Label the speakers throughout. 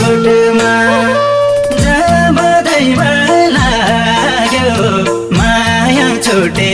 Speaker 1: बोटमा जब दैमा लाग्यो माया छुटे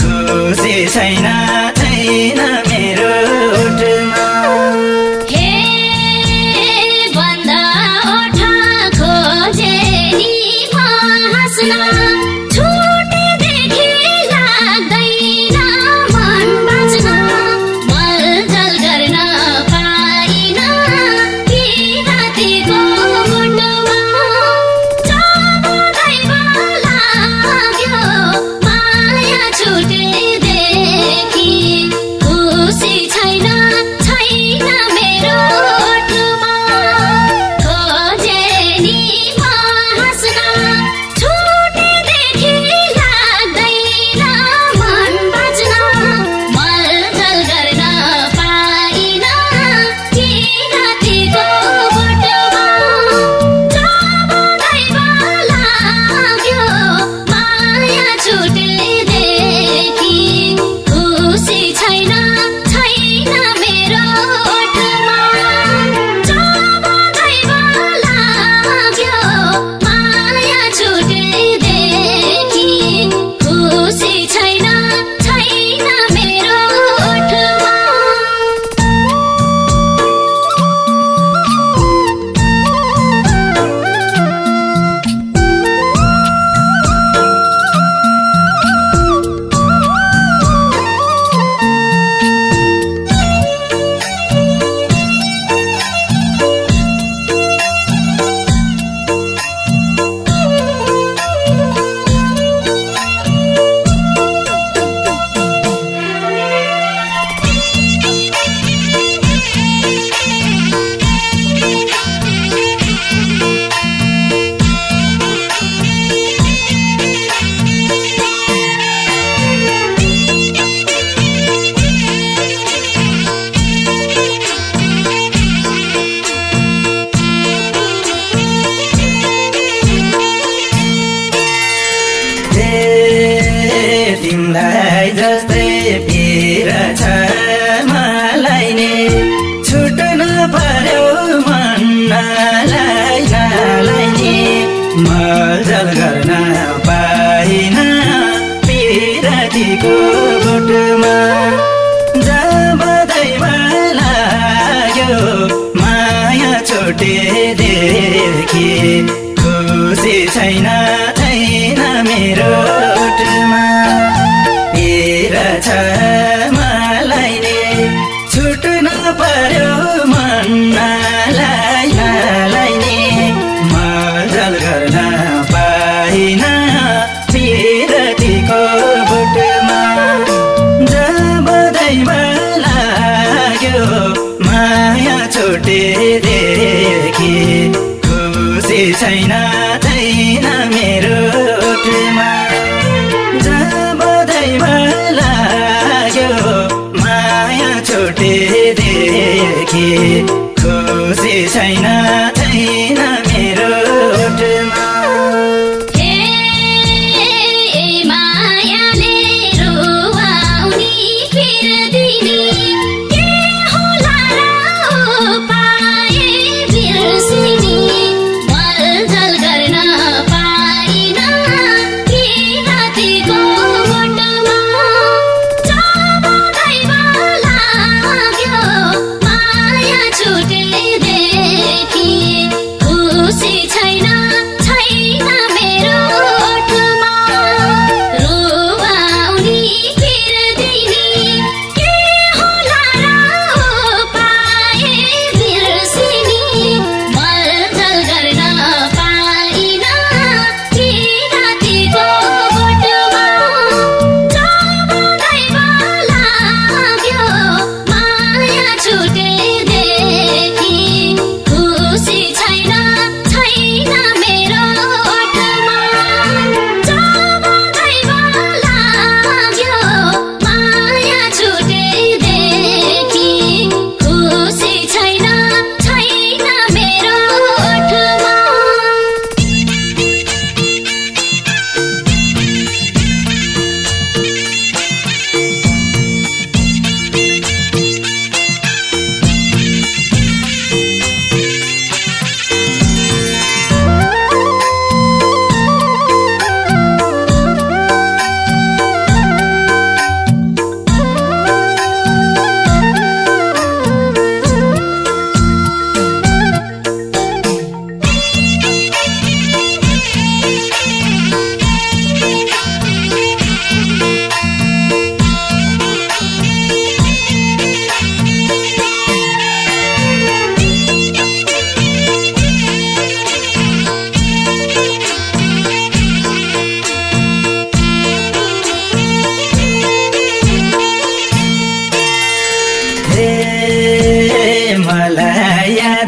Speaker 1: खुसी छैन। दे देखि खुसी छैन देखे खुसी छैन।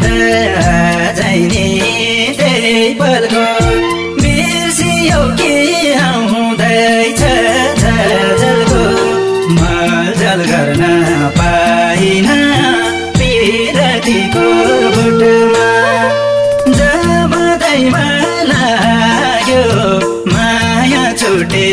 Speaker 2: थाहा जाइने धेरै पल्ट बिर्सियो कि आउँदैछ जलको मलजल गर्न पाइन
Speaker 1: पिरतीको बुटमा। जब दैमा लाग्यो माया छुटे